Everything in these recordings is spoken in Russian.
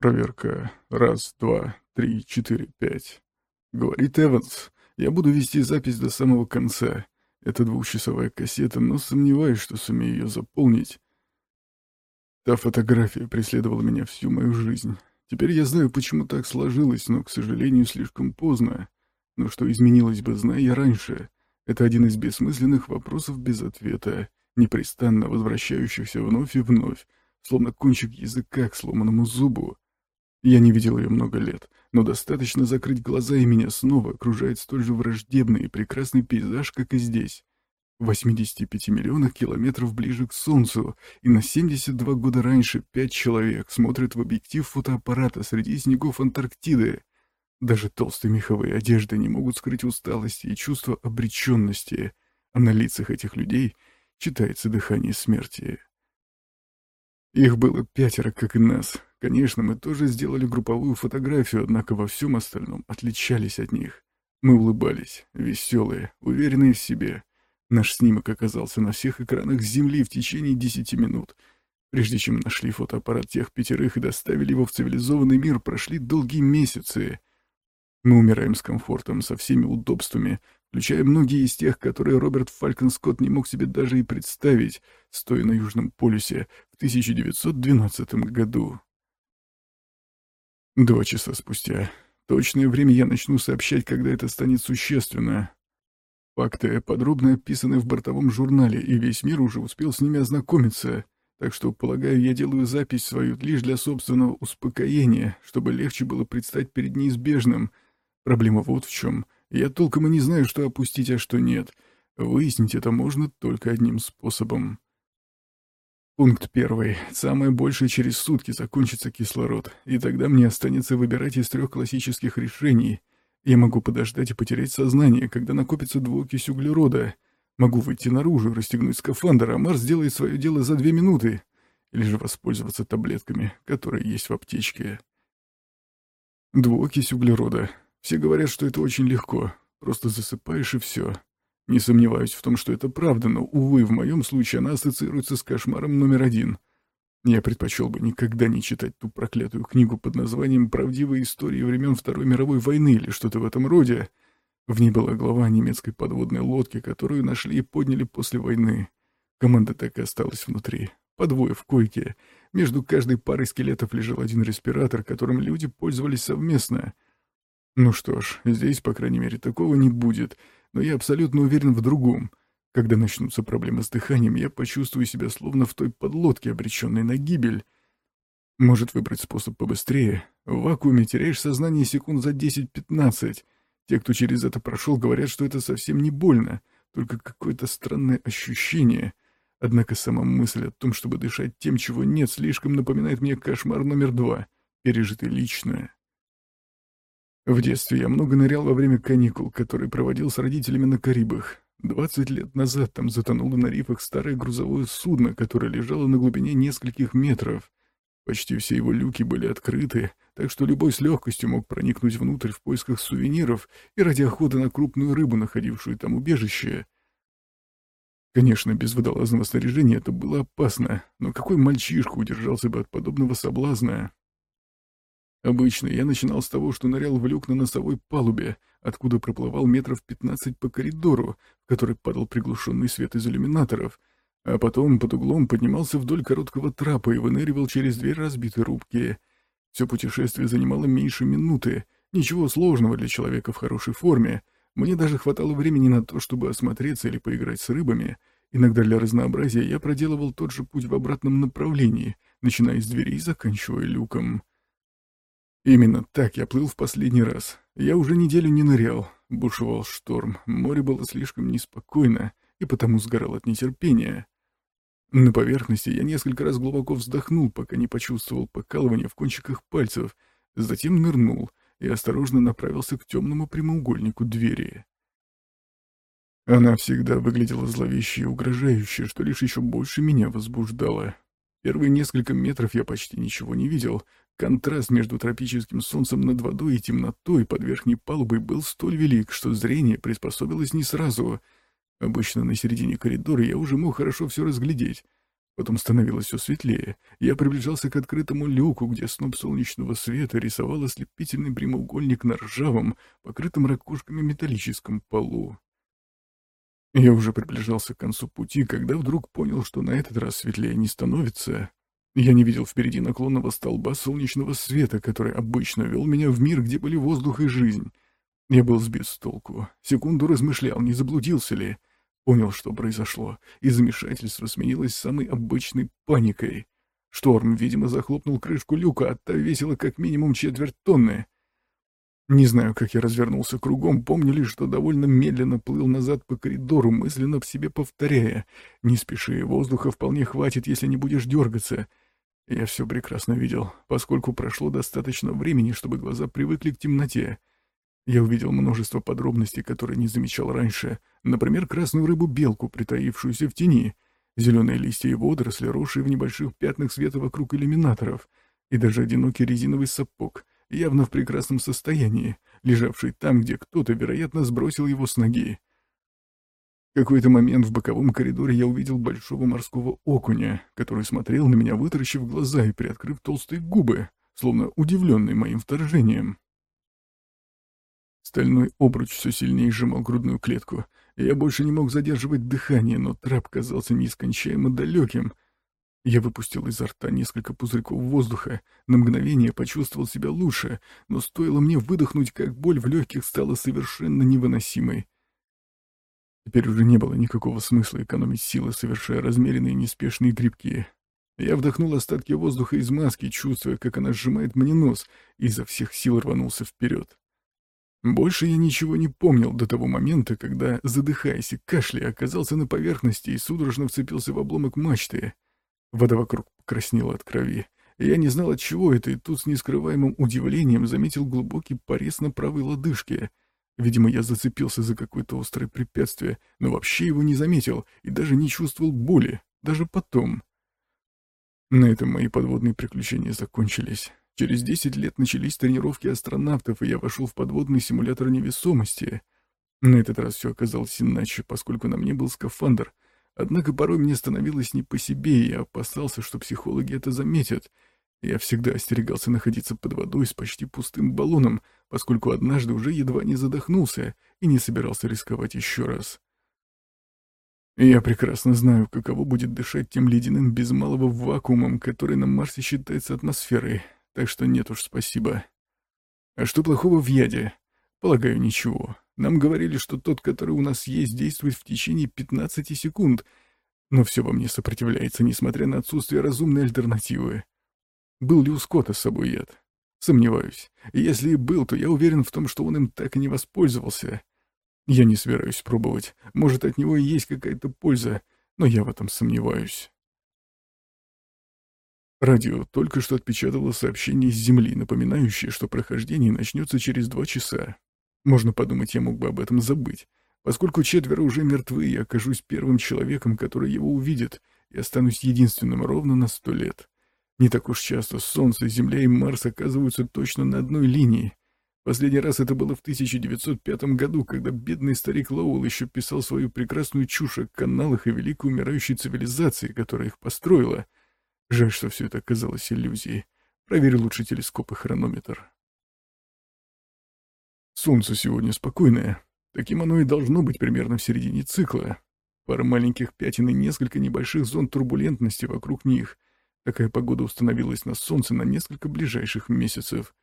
Проверка. Раз, два, три, четыре, пять. Говорит Эванс. Я буду вести запись до самого конца. Это двухчасовая кассета, но сомневаюсь, что сумею ее заполнить. Та фотография преследовала меня всю мою жизнь. Теперь я знаю, почему так сложилось, но, к сожалению, слишком поздно. Но что изменилось бы, зная я раньше? Это один из бессмысленных вопросов без ответа, непрестанно возвращающихся вновь и вновь, словно кончик языка к сломанному зубу. Я не видел ее много лет, но достаточно закрыть глаза, и меня снова окружает столь же враждебный и прекрасный пейзаж, как и здесь. В 85 миллионах километров ближе к Солнцу, и на 72 года раньше пять человек смотрят в объектив фотоаппарата среди снегов Антарктиды. Даже толстые меховые одежды не могут скрыть усталости и чувство обреченности, а на лицах этих людей читается дыхание смерти. Их было пятеро, как и нас. Конечно, мы тоже сделали групповую фотографию, однако во всем остальном отличались от них. Мы улыбались, веселые, уверенные в себе. Наш снимок оказался на всех экранах Земли в течение десяти минут. Прежде чем нашли фотоаппарат тех пятерых и доставили его в цивилизованный мир, прошли долгие месяцы. Мы умираем с комфортом, со всеми удобствами, включая многие из тех, которые Роберт Фалькон Скотт не мог себе даже и представить, стоя на Южном полюсе в 1912 году. Два часа спустя. Точное время я начну сообщать, когда это станет существенно. Факты подробно описаны в бортовом журнале, и весь мир уже успел с ними ознакомиться, так что, полагаю, я делаю запись свою лишь для собственного успокоения, чтобы легче было предстать перед неизбежным. Проблема вот в чем. Я толком и не знаю, что опустить, а что нет. Выяснить это можно только одним способом. Пункт первый. Самое большее через сутки закончится кислород, и тогда мне останется выбирать из трех классических решений. Я могу подождать и потерять сознание, когда накопится двуокись углерода. Могу выйти наружу, расстегнуть скафандр, а Марс сделает свое дело за две минуты. Или же воспользоваться таблетками, которые есть в аптечке. Двуокись углерода. Все говорят, что это очень легко. Просто засыпаешь и все. Не сомневаюсь в том, что это правда, но, увы, в моем случае она ассоциируется с кошмаром номер один. Я предпочел бы никогда не читать ту проклятую книгу под названием «Правдивые истории времен Второй мировой войны» или что-то в этом роде. В ней была глава немецкой подводной лодке, которую нашли и подняли после войны. Команда так и осталась внутри. По двое в койке. Между каждой парой скелетов лежал один респиратор, которым люди пользовались совместно. Ну что ж, здесь, по крайней мере, такого не будет — но я абсолютно уверен в другом. Когда начнутся проблемы с дыханием, я почувствую себя словно в той подлодке, обреченной на гибель. Может выбрать способ побыстрее. В вакууме теряешь сознание секунд за 10-15. Те, кто через это прошел, говорят, что это совсем не больно, только какое-то странное ощущение. Однако сама мысль о том, чтобы дышать тем, чего нет, слишком напоминает мне кошмар номер два, пережитый лично. В детстве я много нырял во время каникул, которые проводил с родителями на Карибах. Двадцать лет назад там затонуло на рифах старое грузовое судно, которое лежало на глубине нескольких метров. Почти все его люки были открыты, так что любой с легкостью мог проникнуть внутрь в поисках сувениров и ради охоты на крупную рыбу, находившую там убежище. Конечно, без водолазного снаряжения это было опасно, но какой мальчишка удержался бы от подобного соблазна? Обычно я начинал с того, что нырял в люк на носовой палубе, откуда проплывал метров пятнадцать по коридору, в который падал приглушенный свет из иллюминаторов, а потом под углом поднимался вдоль короткого трапа и выныривал через дверь разбитой рубки. Все путешествие занимало меньше минуты, ничего сложного для человека в хорошей форме. Мне даже хватало времени на то, чтобы осмотреться или поиграть с рыбами. Иногда для разнообразия я проделывал тот же путь в обратном направлении, начиная с двери и заканчивая люком. Именно так я плыл в последний раз. Я уже неделю не нырял. Бушевал шторм, море было слишком неспокойно, и потому сгорал от нетерпения. На поверхности я несколько раз глубоко вздохнул, пока не почувствовал покалывание в кончиках пальцев, затем нырнул и осторожно направился к темному прямоугольнику двери. Она всегда выглядела зловеще и угрожающе, что лишь еще больше меня возбуждало. Первые несколько метров я почти ничего не видел, Контраст между тропическим солнцем над водой и темнотой под верхней палубой был столь велик, что зрение приспособилось не сразу. Обычно на середине коридора я уже мог хорошо все разглядеть. Потом становилось все светлее. Я приближался к открытому люку, где сноп солнечного света рисовал ослепительный прямоугольник на ржавом, покрытом ракушками металлическом полу. Я уже приближался к концу пути, когда вдруг понял, что на этот раз светлее не становится. Я не видел впереди наклонного столба солнечного света, который обычно вел меня в мир, где были воздух и жизнь. Я был сбит с толку. Секунду размышлял, не заблудился ли. Понял, что произошло, и замешательство сменилось самой обычной паникой. Шторм, видимо, захлопнул крышку люка, а та весила как минимум четверть тонны. Не знаю, как я развернулся кругом, помню лишь, что довольно медленно плыл назад по коридору, мысленно в себе повторяя. «Не спеши, воздуха вполне хватит, если не будешь дергаться». Я все прекрасно видел, поскольку прошло достаточно времени, чтобы глаза привыкли к темноте. Я увидел множество подробностей, которые не замечал раньше. Например, красную рыбу-белку, притаившуюся в тени, зеленые листья и водоросли, росшие в небольших пятнах света вокруг иллюминаторов, и даже одинокий резиновый сапог, явно в прекрасном состоянии, лежавший там, где кто-то, вероятно, сбросил его с ноги. В какой-то момент в боковом коридоре я увидел большого морского окуня, который смотрел на меня, вытаращив глаза и приоткрыв толстые губы, словно удивленный моим вторжением. Стальной обруч все сильнее сжимал грудную клетку. Я больше не мог задерживать дыхание, но трап казался нескончаемо далеким. Я выпустил изо рта несколько пузырьков воздуха, на мгновение почувствовал себя лучше, но стоило мне выдохнуть, как боль в легких стала совершенно невыносимой. Теперь уже не было никакого смысла экономить силы, совершая размеренные неспешные грибки. Я вдохнул остатки воздуха из маски, чувствуя, как она сжимает мне нос, и изо всех сил рванулся вперед. Больше я ничего не помнил до того момента, когда, задыхаясь и кашляя, оказался на поверхности и судорожно вцепился в обломок мачты. Вода вокруг покраснела от крови. Я не знал, от чего это, и тут с нескрываемым удивлением заметил глубокий порез на правой лодыжке. Видимо, я зацепился за какое-то острое препятствие, но вообще его не заметил и даже не чувствовал боли, даже потом. На этом мои подводные приключения закончились. Через 10 лет начались тренировки астронавтов, и я вошел в подводный симулятор невесомости. На этот раз все оказалось иначе, поскольку на мне был скафандр. Однако порой мне становилось не по себе, и я опасался, что психологи это заметят. Я всегда остерегался находиться под водой с почти пустым баллоном, поскольку однажды уже едва не задохнулся и не собирался рисковать еще раз. Я прекрасно знаю, каково будет дышать тем ледяным без малого вакуумом, который на Марсе считается атмосферой, так что нет уж спасибо. А что плохого в яде? Полагаю, ничего. Нам говорили, что тот, который у нас есть, действует в течение 15 секунд, но все во мне сопротивляется, несмотря на отсутствие разумной альтернативы. Был ли у Скотта с собой яд? Сомневаюсь. Если и был, то я уверен в том, что он им так и не воспользовался. Я не собираюсь пробовать. Может, от него и есть какая-то польза, но я в этом сомневаюсь. Радио только что отпечатало сообщение с Земли, напоминающее, что прохождение начнется через два часа. Можно подумать, я мог бы об этом забыть. Поскольку четверо уже мертвы, я окажусь первым человеком, который его увидит, и останусь единственным ровно на сто лет. Не так уж часто Солнце, Земля и Марс оказываются точно на одной линии. Последний раз это было в 1905 году, когда бедный старик Лоуэлл еще писал свою прекрасную чушь о каналах и великой умирающей цивилизации, которая их построила — Жаль, что все это оказалось иллюзией. Проверь лучше телескоп и хронометр. Солнце сегодня спокойное. Таким оно и должно быть примерно в середине цикла. Пара маленьких пятен и несколько небольших зон турбулентности вокруг них. Такая погода установилась на Солнце на несколько ближайших месяцев.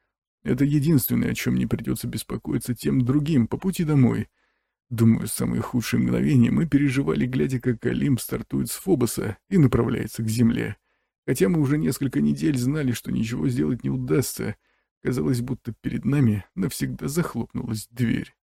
Это единственное, о чем не придется беспокоиться тем другим по пути домой. Думаю, самые худшие мгновения мы переживали, глядя, как Олимп стартует с Фобоса и направляется к Земле. Хотя мы уже несколько недель знали, что ничего сделать не удастся, казалось, будто перед нами навсегда захлопнулась дверь.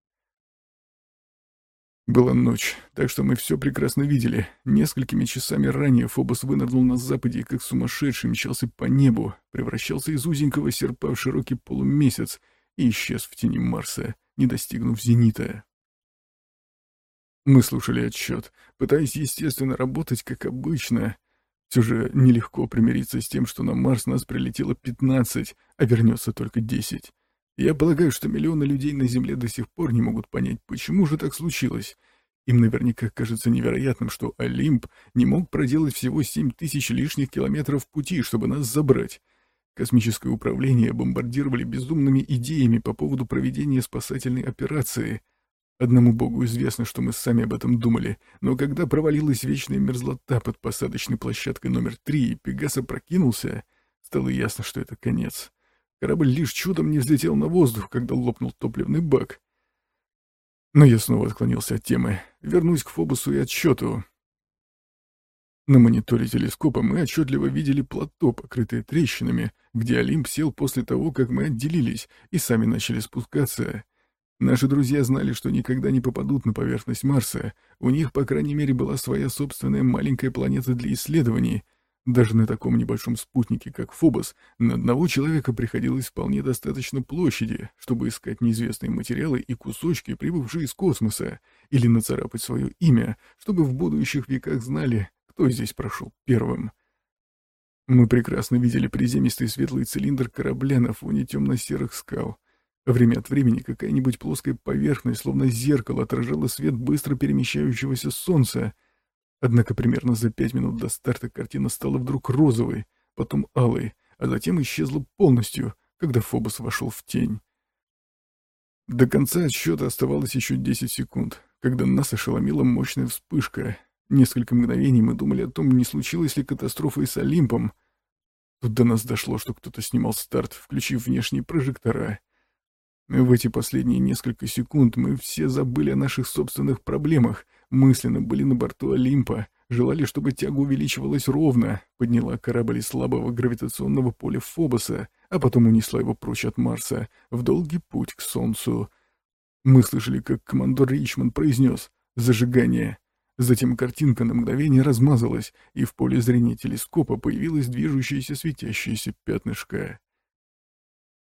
Была ночь, так что мы все прекрасно видели. Несколькими часами ранее Фобос вынырнул на западе и как сумасшедший мчался по небу, превращался из узенького серпа в широкий полумесяц и исчез в тени Марса, не достигнув зенита. Мы слушали отсчет, пытаясь, естественно, работать как обычно — все же нелегко примириться с тем, что на Марс нас прилетело 15, а вернется только 10. Я полагаю, что миллионы людей на Земле до сих пор не могут понять, почему же так случилось. Им наверняка кажется невероятным, что Олимп не мог проделать всего 7 тысяч лишних километров пути, чтобы нас забрать. Космическое управление бомбардировали безумными идеями по поводу проведения спасательной операции. Одному богу известно, что мы сами об этом думали, но когда провалилась вечная мерзлота под посадочной площадкой номер три и Пегас опрокинулся, стало ясно, что это конец. Корабль лишь чудом не взлетел на воздух, когда лопнул топливный бак. Но я снова отклонился от темы. Вернусь к Фобусу и отсчету. На мониторе телескопа мы отчетливо видели плато, покрытое трещинами, где Олимп сел после того, как мы отделились, и сами начали спускаться. Наши друзья знали, что никогда не попадут на поверхность Марса. У них, по крайней мере, была своя собственная маленькая планета для исследований. Даже на таком небольшом спутнике, как Фобос, на одного человека приходилось вполне достаточно площади, чтобы искать неизвестные материалы и кусочки, прибывшие из космоса, или нацарапать свое имя, чтобы в будущих веках знали, кто здесь прошел первым. Мы прекрасно видели приземистый светлый цилиндр корабля на фоне темно-серых скал. Время от времени какая-нибудь плоская поверхность, словно зеркало, отражала свет быстро перемещающегося солнца. Однако примерно за пять минут до старта картина стала вдруг розовой, потом алой, а затем исчезла полностью, когда Фобос вошел в тень. До конца отсчета оставалось еще 10 секунд, когда нас ошеломила мощная вспышка. Несколько мгновений мы думали о том, не случилась ли катастрофа и с Олимпом. Тут до нас дошло, что кто-то снимал старт, включив внешние прожектора — в эти последние несколько секунд мы все забыли о наших собственных проблемах, мысленно были на борту Олимпа, желали, чтобы тяга увеличивалась ровно, подняла корабль из слабого гравитационного поля Фобоса, а потом унесла его прочь от Марса, в долгий путь к Солнцу. Мы слышали, как командор Ричмонд произнес «зажигание». Затем картинка на мгновение размазалась, и в поле зрения телескопа появилось движущееся светящееся пятнышко.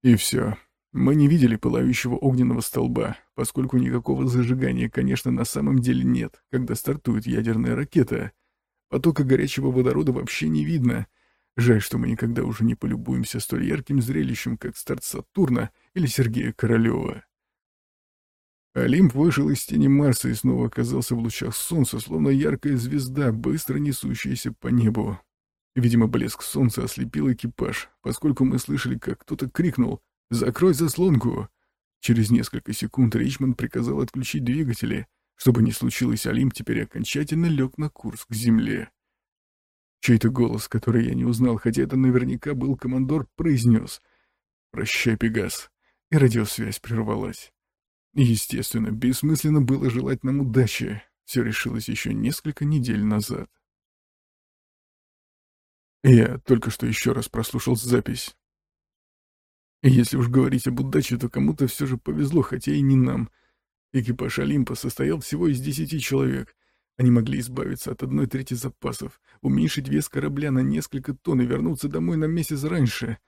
И все. Мы не видели пылающего огненного столба, поскольку никакого зажигания, конечно, на самом деле нет, когда стартует ядерная ракета. Потока горячего водорода вообще не видно. Жаль, что мы никогда уже не полюбуемся столь ярким зрелищем, как старт Сатурна или Сергея Королева. Олимп вышел из тени Марса и снова оказался в лучах солнца, словно яркая звезда, быстро несущаяся по небу. Видимо, блеск солнца ослепил экипаж, поскольку мы слышали, как кто-то крикнул «Закрой заслонку!» Через несколько секунд Ричмонд приказал отключить двигатели. Чтобы не случилось, Алим теперь окончательно лег на курс к земле. Чей-то голос, который я не узнал, хотя это наверняка был командор, произнес «Прощай, Пегас», и радиосвязь прервалась. Естественно, бессмысленно было желать нам удачи. Все решилось еще несколько недель назад. Я только что еще раз прослушал запись. Если уж говорить об удаче, то кому-то все же повезло, хотя и не нам. Экипаж Олимпа состоял всего из десяти человек. Они могли избавиться от одной трети запасов, уменьшить вес корабля на несколько тонн и вернуться домой на месяц раньше.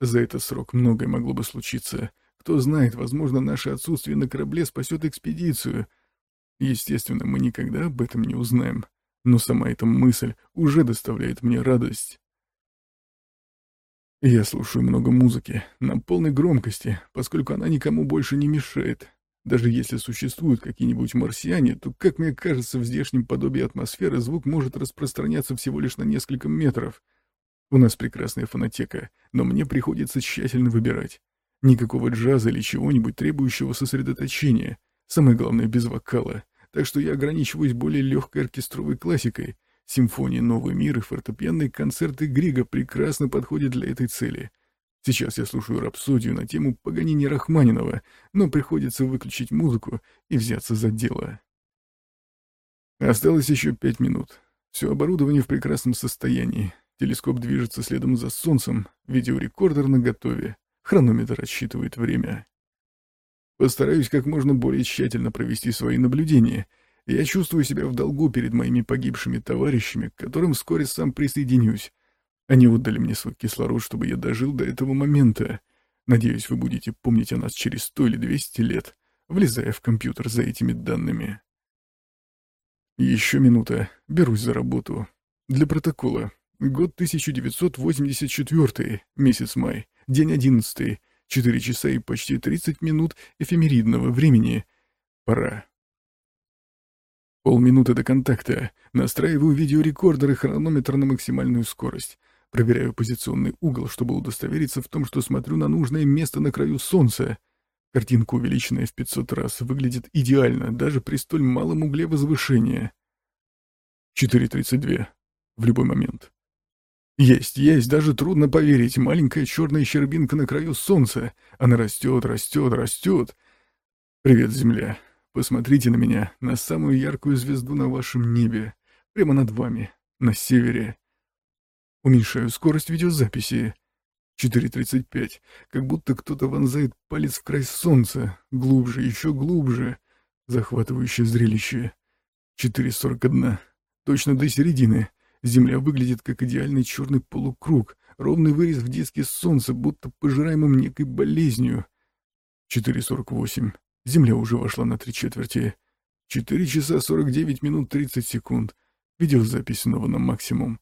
За этот срок многое могло бы случиться. Кто знает, возможно, наше отсутствие на корабле спасет экспедицию. Естественно, мы никогда об этом не узнаем. Но сама эта мысль уже доставляет мне радость. Я слушаю много музыки, на полной громкости, поскольку она никому больше не мешает. Даже если существуют какие-нибудь марсиане, то, как мне кажется, в здешнем подобии атмосферы звук может распространяться всего лишь на несколько метров. У нас прекрасная фонотека, но мне приходится тщательно выбирать. Никакого джаза или чего-нибудь требующего сосредоточения. Самое главное, без вокала. Так что я ограничиваюсь более легкой оркестровой классикой, Симфония «Новый мир» и фортепианные концерты Грига прекрасно подходят для этой цели. Сейчас я слушаю рапсодию на тему Паганини Рахманинова, но приходится выключить музыку и взяться за дело. Осталось еще пять минут. Все оборудование в прекрасном состоянии. Телескоп движется следом за Солнцем, видеорекордер наготове, хронометр отсчитывает время. Постараюсь как можно более тщательно провести свои наблюдения — я чувствую себя в долгу перед моими погибшими товарищами, к которым вскоре сам присоединюсь. Они отдали мне свой кислород, чтобы я дожил до этого момента. Надеюсь, вы будете помнить о нас через сто или двести лет, влезая в компьютер за этими данными. Еще минута. Берусь за работу. Для протокола. Год 1984, месяц май, день 11, 4 часа и почти 30 минут эфемеридного времени. Пора. Полминуты до контакта. Настраиваю видеорекордер и хронометр на максимальную скорость. Проверяю позиционный угол, чтобы удостовериться в том, что смотрю на нужное место на краю солнца. Картинка, увеличенная в 500 раз, выглядит идеально, даже при столь малом угле возвышения. 4.32. В любой момент. Есть, есть, даже трудно поверить. Маленькая черная щербинка на краю солнца. Она растет, растет, растет. Привет, Земля. Посмотрите на меня, на самую яркую звезду на вашем небе, прямо над вами, на севере. Уменьшаю скорость видеозаписи. 4.35, как будто кто-то вонзает палец в край солнца, глубже, еще глубже. Захватывающее зрелище. 4.41, точно до середины. Земля выглядит как идеальный черный полукруг, ровный вырез в диске солнца, будто пожираемым некой болезнью. 4.48. Земля уже вошла на три четверти. Четыре часа сорок девять минут тридцать секунд. Видеозапись снова на максимум.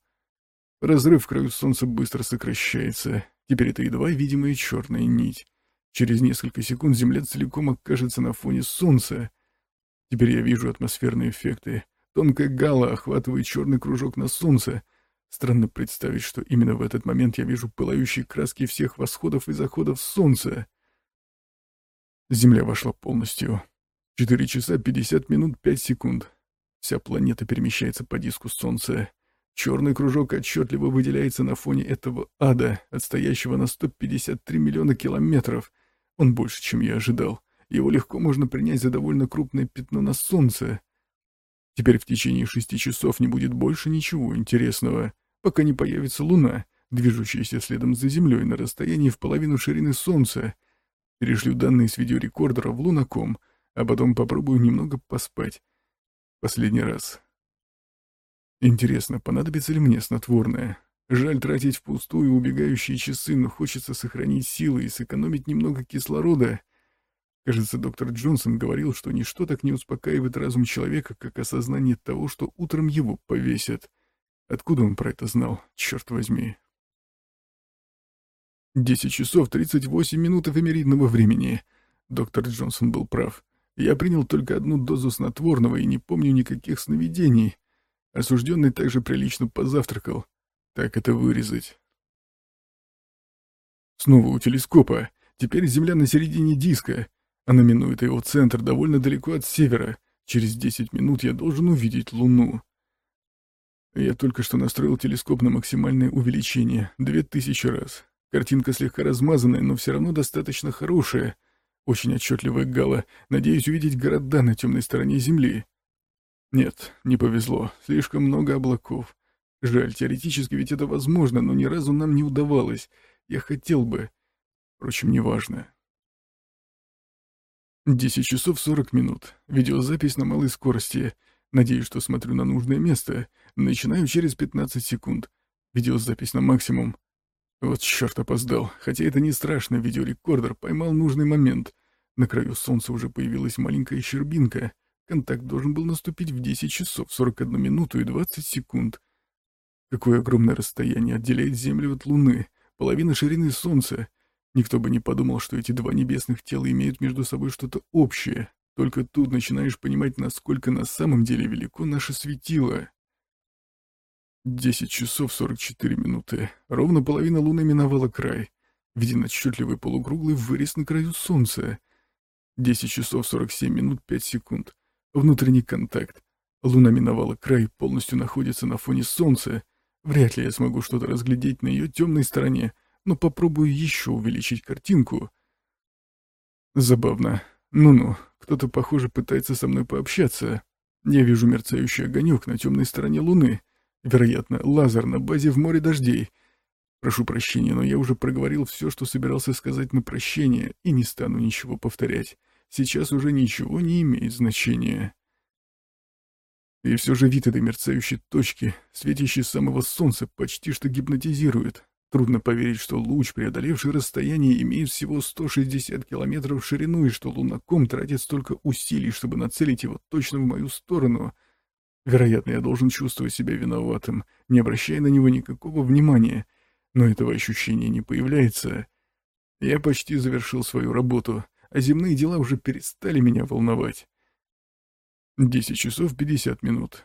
Разрыв в краю солнца быстро сокращается. Теперь это едва видимая черная нить. Через несколько секунд Земля целиком окажется на фоне солнца. Теперь я вижу атмосферные эффекты. Тонкая гала охватывает черный кружок на солнце. Странно представить, что именно в этот момент я вижу пылающие краски всех восходов и заходов солнца. Земля вошла полностью. 4 часа 50 минут 5 секунд. Вся планета перемещается по диску Солнца. Черный кружок отчетливо выделяется на фоне этого ада, отстоящего на 153 миллиона километров. Он больше, чем я ожидал. Его легко можно принять за довольно крупное пятно на Солнце. Теперь в течение шести часов не будет больше ничего интересного, пока не появится Луна, движущаяся следом за Землей на расстоянии в половину ширины Солнца, Перешлю данные с видеорекордера в Лунаком, а потом попробую немного поспать. Последний раз. Интересно, понадобится ли мне снотворное? Жаль тратить впустую убегающие часы, но хочется сохранить силы и сэкономить немного кислорода. Кажется, доктор Джонсон говорил, что ничто так не успокаивает разум человека, как осознание того, что утром его повесят. Откуда он про это знал, черт возьми? Десять часов тридцать восемь минут эфемеридного времени. Доктор Джонсон был прав. Я принял только одну дозу снотворного и не помню никаких сновидений. Осужденный также прилично позавтракал. Так это вырезать. Снова у телескопа. Теперь Земля на середине диска. Она минует его центр довольно далеко от севера. Через десять минут я должен увидеть Луну. Я только что настроил телескоп на максимальное увеличение, две тысячи раз. Картинка слегка размазанная, но все равно достаточно хорошая. Очень отчетливая гала. Надеюсь увидеть города на темной стороне Земли. Нет, не повезло. Слишком много облаков. Жаль, теоретически ведь это возможно, но ни разу нам не удавалось. Я хотел бы. Впрочем, неважно. Десять часов сорок минут. Видеозапись на малой скорости. Надеюсь, что смотрю на нужное место. Начинаю через пятнадцать секунд. Видеозапись на максимум. Вот черт опоздал. Хотя это не страшно, видеорекордер поймал нужный момент. На краю солнца уже появилась маленькая щербинка. Контакт должен был наступить в 10 часов 41 минуту и 20 секунд. Какое огромное расстояние отделяет Землю от Луны. Половина ширины Солнца. Никто бы не подумал, что эти два небесных тела имеют между собой что-то общее. Только тут начинаешь понимать, насколько на самом деле велико наше светило. Десять часов сорок четыре минуты. Ровно половина луны миновала край. Виден отчетливый полукруглый вырез на краю солнца. Десять часов сорок семь минут пять секунд. Внутренний контакт. Луна миновала край, полностью находится на фоне солнца. Вряд ли я смогу что-то разглядеть на ее темной стороне, но попробую еще увеличить картинку. Забавно. Ну-ну, кто-то, похоже, пытается со мной пообщаться. Я вижу мерцающий огонек на темной стороне Луны — Вероятно, лазер на базе в море дождей. Прошу прощения, но я уже проговорил все, что собирался сказать на прощение, и не стану ничего повторять. Сейчас уже ничего не имеет значения. И все же вид этой мерцающей точки, светящей самого солнца, почти что гипнотизирует. Трудно поверить, что луч, преодолевший расстояние, имеет всего 160 километров в ширину, и что лунаком тратит столько усилий, чтобы нацелить его точно в мою сторону — Вероятно, я должен чувствовать себя виноватым, не обращая на него никакого внимания, но этого ощущения не появляется. Я почти завершил свою работу, а земные дела уже перестали меня волновать. 10 часов 50 минут.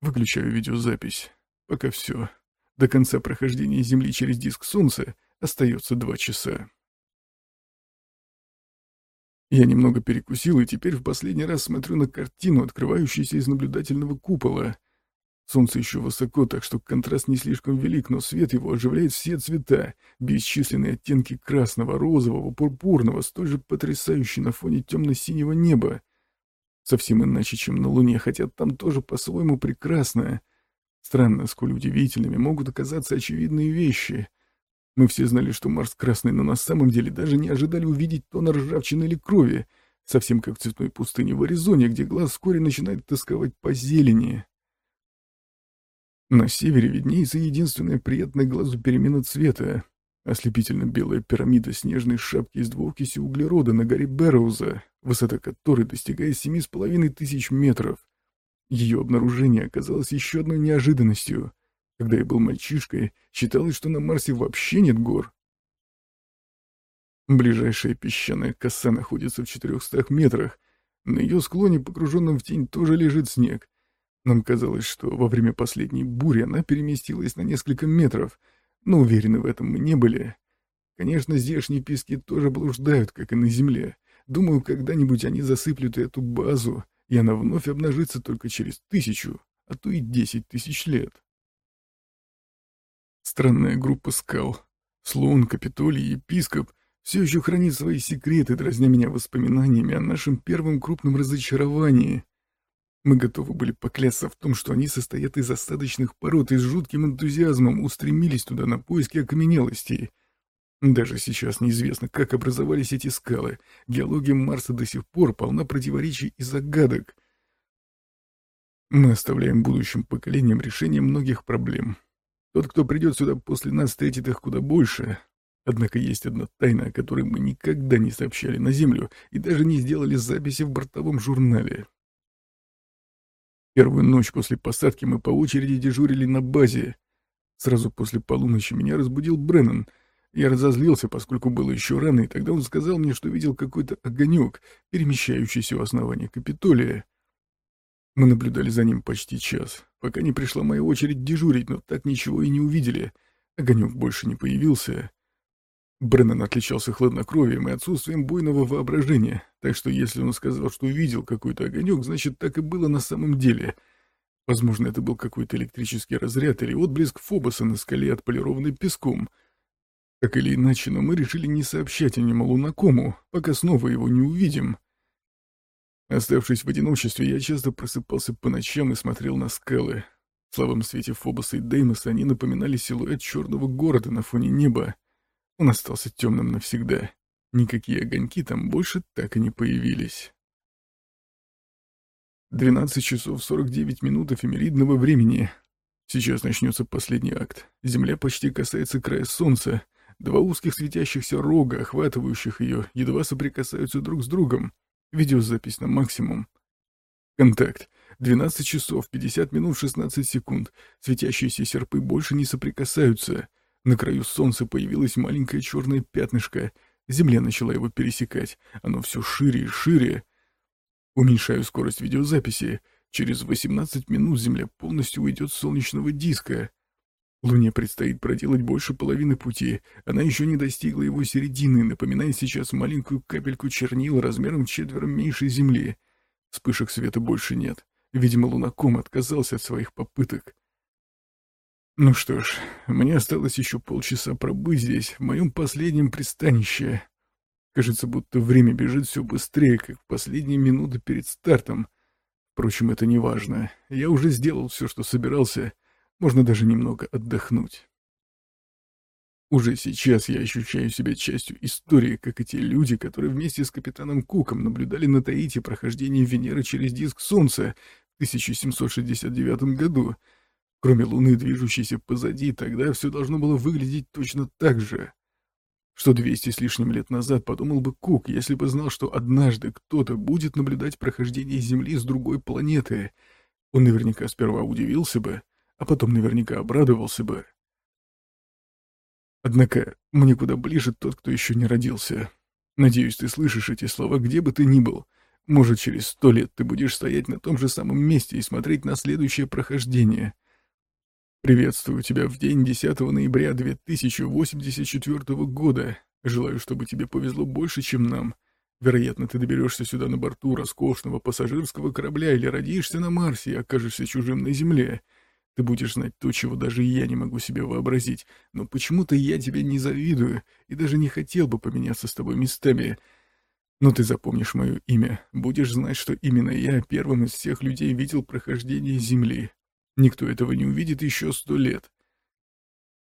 Выключаю видеозапись. Пока все. До конца прохождения Земли через диск Солнца остается 2 часа. Я немного перекусил и теперь в последний раз смотрю на картину, открывающуюся из наблюдательного купола. Солнце еще высоко, так что контраст не слишком велик, но свет его оживляет все цвета, бесчисленные оттенки красного, розового, пурпурного, столь же потрясающие на фоне темно-синего неба. Совсем иначе, чем на Луне, хотя там тоже по-своему прекрасно. Странно, сколь удивительными могут оказаться очевидные вещи. Мы все знали, что Марс красный, но на самом деле даже не ожидали увидеть тон ржавчины или крови, совсем как в цветной пустыне в Аризоне, где глаз вскоре начинает тосковать по зелени. На севере виднеется единственная приятная глазу перемена цвета. Ослепительно-белая пирамида снежной шапки из двуокиси углерода на горе Бэрроуза, высота которой достигает семи с половиной тысяч метров. Ее обнаружение оказалось еще одной неожиданностью. Когда я был мальчишкой, считалось, что на Марсе вообще нет гор. Ближайшая песчаная коса находится в 400 метрах. На ее склоне, погруженном в тень, тоже лежит снег. Нам казалось, что во время последней бури она переместилась на несколько метров, но уверены в этом мы не были. Конечно, здешние пески тоже блуждают, как и на Земле. Думаю, когда-нибудь они засыплют эту базу, и она вновь обнажится только через тысячу, а то и десять тысяч лет. Странная группа скал. Слон, Капитолий, Епископ все еще хранит свои секреты, дразня меня воспоминаниями о нашем первом крупном разочаровании. Мы готовы были поклясться в том, что они состоят из осадочных пород и с жутким энтузиазмом устремились туда на поиски окаменелостей. Даже сейчас неизвестно, как образовались эти скалы. Геология Марса до сих пор полна противоречий и загадок. Мы оставляем будущим поколениям решение многих проблем. Тот, кто придет сюда после нас, встретит их куда больше. Однако есть одна тайна, о которой мы никогда не сообщали на Землю и даже не сделали записи в бортовом журнале. Первую ночь после посадки мы по очереди дежурили на базе. Сразу после полуночи меня разбудил Бреннан. Я разозлился, поскольку было еще рано, и тогда он сказал мне, что видел какой-то огонек, перемещающийся у основания Капитолия. Мы наблюдали за ним почти час, пока не пришла моя очередь дежурить, но так ничего и не увидели. Огонек больше не появился. Бреннан отличался хладнокровием и отсутствием буйного воображения, так что если он сказал, что увидел какой-то огонек, значит, так и было на самом деле. Возможно, это был какой-то электрический разряд или отблеск Фобоса на скале, отполированный песком. Так или иначе, но мы решили не сообщать о нем Лунакому, пока снова его не увидим. Оставшись в одиночестве, я часто просыпался по ночам и смотрел на скалы. В слабом свете Фобоса и Деймоса они напоминали силуэт черного города на фоне неба. Он остался темным навсегда. Никакие огоньки там больше так и не появились. 12 часов 49 минут эфемеридного времени. Сейчас начнется последний акт. Земля почти касается края солнца. Два узких светящихся рога, охватывающих ее, едва соприкасаются друг с другом. Видеозапись на максимум. Контакт. 12 часов 50 минут 16 секунд. Светящиеся серпы больше не соприкасаются. На краю солнца появилось маленькое черное пятнышко. Земля начала его пересекать. Оно все шире и шире. Уменьшаю скорость видеозаписи. Через 18 минут Земля полностью уйдет с солнечного диска. Луне предстоит проделать больше половины пути. Она еще не достигла его середины, напоминая сейчас маленькую капельку чернила размером четверо меньше Земли. Вспышек света больше нет. Видимо, лунаком отказался от своих попыток. Ну что ж, мне осталось еще полчаса пробыть здесь, в моем последнем пристанище. Кажется, будто время бежит все быстрее, как в последние минуты перед стартом. Впрочем, это не важно. Я уже сделал все, что собирался — можно даже немного отдохнуть. Уже сейчас я ощущаю себя частью истории, как и те люди, которые вместе с капитаном Куком наблюдали на Таити прохождение Венеры через диск Солнца в 1769 году. Кроме Луны, движущейся позади, тогда все должно было выглядеть точно так же. Что 200 с лишним лет назад подумал бы Кук, если бы знал, что однажды кто-то будет наблюдать прохождение Земли с другой планеты. Он наверняка сперва удивился бы, а потом наверняка обрадовался бы. Однако мне куда ближе тот, кто еще не родился. Надеюсь, ты слышишь эти слова, где бы ты ни был. Может, через сто лет ты будешь стоять на том же самом месте и смотреть на следующее прохождение. Приветствую тебя в день 10 ноября 2084 года. Желаю, чтобы тебе повезло больше, чем нам. Вероятно, ты доберешься сюда на борту роскошного пассажирского корабля или родишься на Марсе и окажешься чужим на Земле. Ты будешь знать то, чего даже я не могу себе вообразить, но почему-то я тебе не завидую и даже не хотел бы поменяться с тобой местами. Но ты запомнишь мое имя, будешь знать, что именно я первым из всех людей видел прохождение Земли. Никто этого не увидит еще сто лет.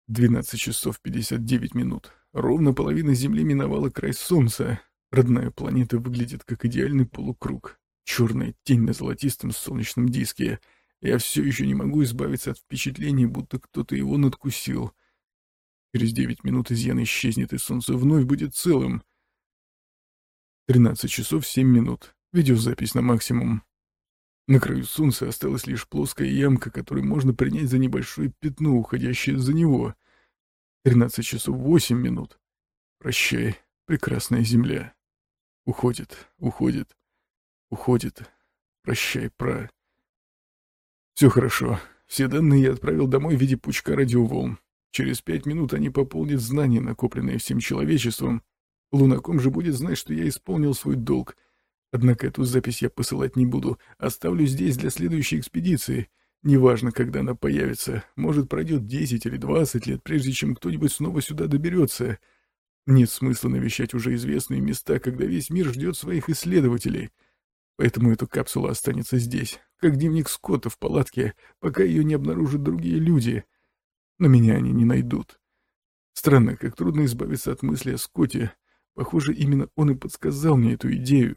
12 часов 59 минут. Ровно половина Земли миновала край Солнца. Родная планета выглядит как идеальный полукруг. Черная тень на золотистом солнечном диске. Я все еще не могу избавиться от впечатления, будто кто-то его надкусил. Через девять минут изъян исчезнет, и Солнце вновь будет целым. 13 часов 7 минут. Видеозапись на максимум. На краю солнца осталась лишь плоская ямка, которую можно принять за небольшое пятно, уходящее за него. 13 часов 8 минут. Прощай, прекрасная земля. Уходит, уходит, уходит. Прощай, про... Все хорошо. Все данные я отправил домой в виде пучка радиоволн. Через пять минут они пополнят знания, накопленные всем человечеством. Лунаком же будет знать, что я исполнил свой долг — Однако эту запись я посылать не буду. Оставлю здесь для следующей экспедиции. Неважно, когда она появится. Может, пройдет 10 или 20 лет, прежде чем кто-нибудь снова сюда доберется. Нет смысла навещать уже известные места, когда весь мир ждет своих исследователей. Поэтому эта капсула останется здесь, как дневник Скотта в палатке, пока ее не обнаружат другие люди. Но меня они не найдут. Странно, как трудно избавиться от мысли о Скотте. Похоже, именно он и подсказал мне эту идею.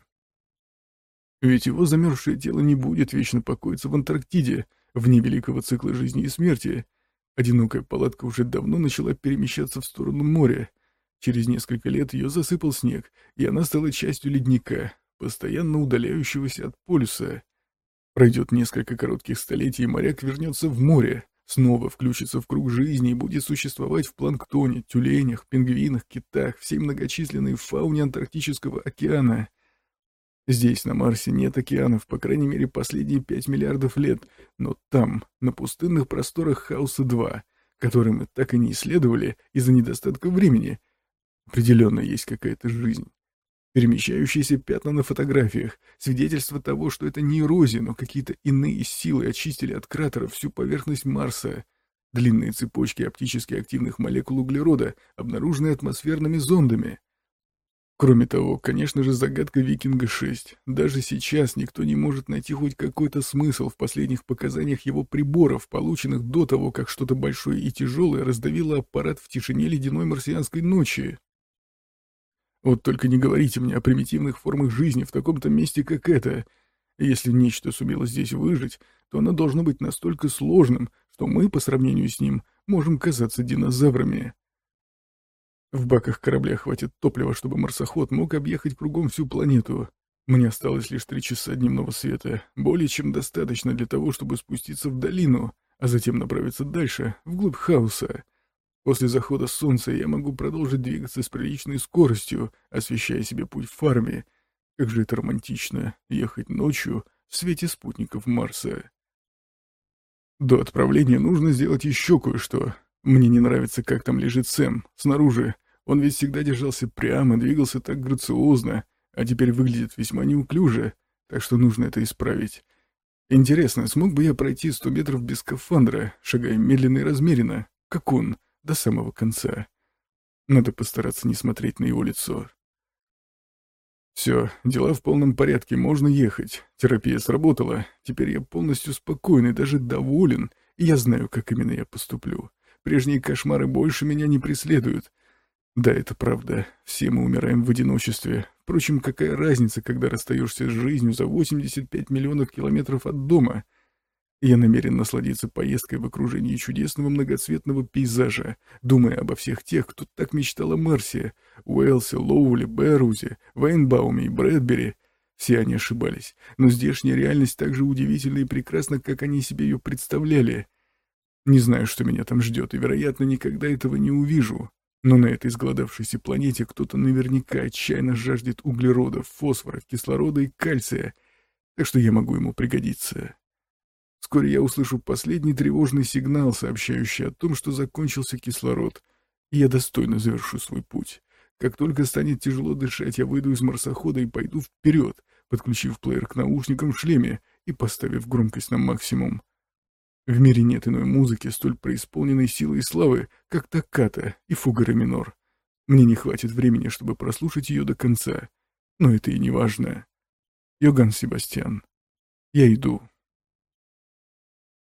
Ведь его замерзшее тело не будет вечно покоиться в Антарктиде, вне великого цикла жизни и смерти. Одинокая палатка уже давно начала перемещаться в сторону моря. Через несколько лет ее засыпал снег, и она стала частью ледника, постоянно удаляющегося от полюса. Пройдет несколько коротких столетий, и моряк вернется в море, снова включится в круг жизни и будет существовать в планктоне, тюленях, пингвинах, китах, всей многочисленной фауне Антарктического океана — Здесь, на Марсе, нет океанов, по крайней мере, последние пять миллиардов лет, но там, на пустынных просторах Хаоса-2, которые мы так и не исследовали из-за недостатка времени, определенно есть какая-то жизнь. Перемещающиеся пятна на фотографиях, свидетельство того, что это не эрозия, но какие-то иные силы очистили от кратера всю поверхность Марса. Длинные цепочки оптически активных молекул углерода, обнаруженные атмосферными зондами. Кроме того, конечно же, загадка Викинга-6. Даже сейчас никто не может найти хоть какой-то смысл в последних показаниях его приборов, полученных до того, как что-то большое и тяжелое раздавило аппарат в тишине ледяной марсианской ночи. Вот только не говорите мне о примитивных формах жизни в таком-то месте, как это. Если нечто сумело здесь выжить, то оно должно быть настолько сложным, что мы, по сравнению с ним, можем казаться динозаврами. В баках корабля хватит топлива, чтобы марсоход мог объехать кругом всю планету. Мне осталось лишь три часа дневного света, более чем достаточно для того, чтобы спуститься в долину, а затем направиться дальше, вглубь хаоса. После захода солнца я могу продолжить двигаться с приличной скоростью, освещая себе путь в фарме. Как же это романтично — ехать ночью в свете спутников Марса. До отправления нужно сделать еще кое-что. Мне не нравится, как там лежит Сэм, снаружи. Он ведь всегда держался прямо, двигался так грациозно, а теперь выглядит весьма неуклюже, так что нужно это исправить. Интересно, смог бы я пройти сто метров без скафандра, шагая медленно и размеренно, как он, до самого конца? Надо постараться не смотреть на его лицо. Все, дела в полном порядке, можно ехать. Терапия сработала. Теперь я полностью спокойный, даже доволен, и я знаю, как именно я поступлю. Прежние кошмары больше меня не преследуют. Да, это правда. Все мы умираем в одиночестве. Впрочем, какая разница, когда расстаешься с жизнью за 85 миллионов километров от дома? Я намерен насладиться поездкой в окружении чудесного многоцветного пейзажа, думая обо всех тех, кто так мечтал о Марсе. Уэлсе, Лоули, Берузе, Вейнбауме и Брэдбери. Все они ошибались, но здешняя реальность так же удивительна и прекрасна, как они себе ее представляли. Не знаю, что меня там ждет, и, вероятно, никогда этого не увижу. Но на этой изголодавшейся планете кто-то наверняка отчаянно жаждет углерода, фосфора, кислорода и кальция, так что я могу ему пригодиться. Вскоре я услышу последний тревожный сигнал, сообщающий о том, что закончился кислород, и я достойно завершу свой путь. Как только станет тяжело дышать, я выйду из марсохода и пойду вперед, подключив плеер к наушникам в шлеме и поставив громкость на максимум. В мире нет иной музыки, столь преисполненной силы и славы, как токката и фуга минор. Мне не хватит времени, чтобы прослушать ее до конца, но это и не важно. Йоган Себастьян, я иду.